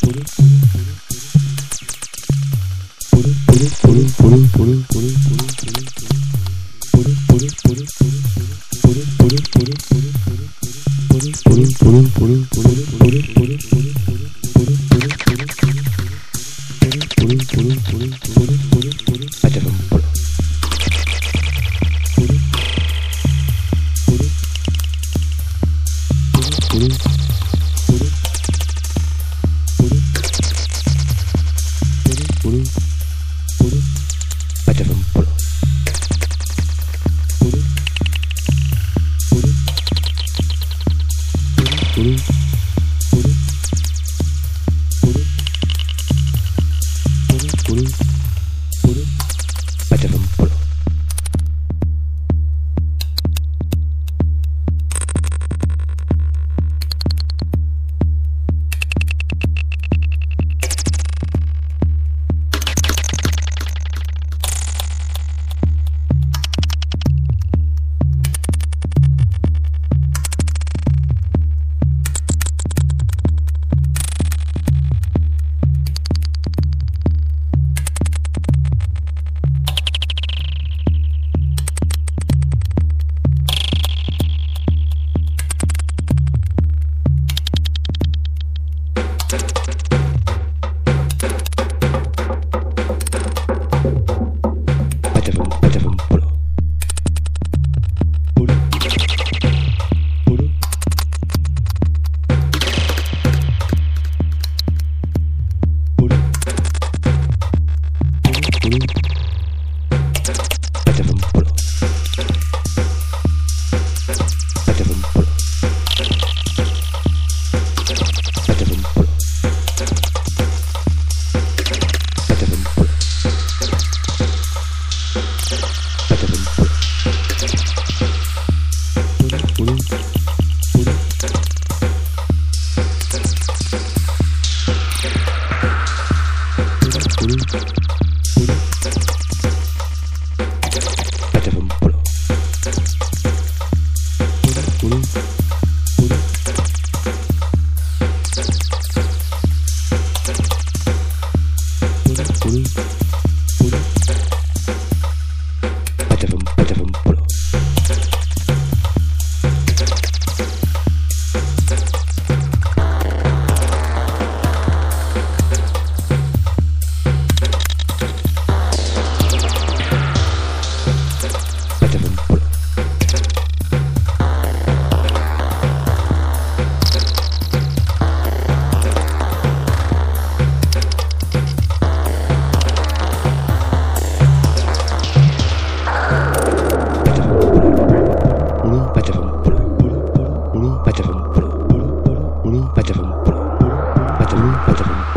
Por Baby. allem weiteren.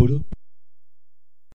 polo